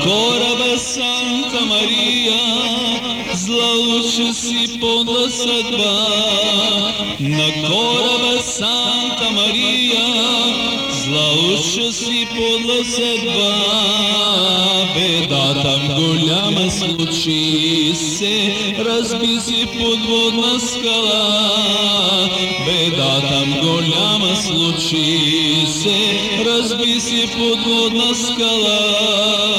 кораба Санта Мария, злоуча си подла съдба. На кораба Санта Мария, злоуча си подла съдба. Беда там голяма случи се, разби си подводна скала. Беда там голяма случи се, разби си подводна скала.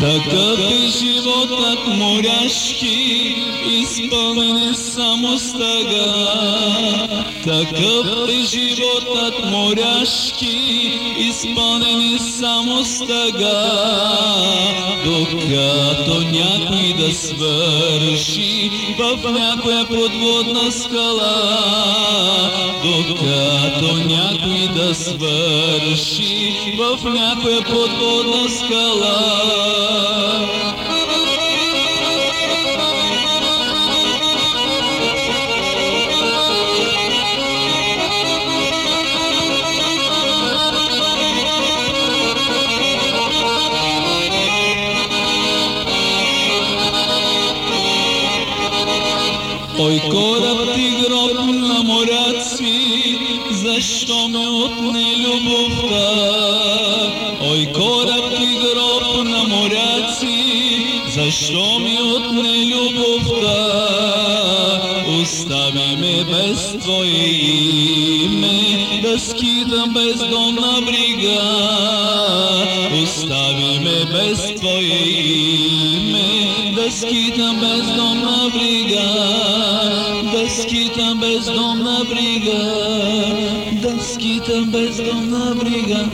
Такъв е животът моряшки, изпълнен е само с тъга. Такъв е животът моряшки, изпълнен е само с тъга. Докато някой да свърши в някоя подводна скала. Докато някой да свърши в някоя подводна скала. Ой, кораб ти гроб на моряци, защо ме отне любовта? Ой, кораб ти гроб на моряци, защо ми отне любовта? Остави ме без твое име, да скитам без дом на брига. Остави ме без твое име, да скитам без дом на брига. Да скитам без дом на брига. Да скитам без дом на брига.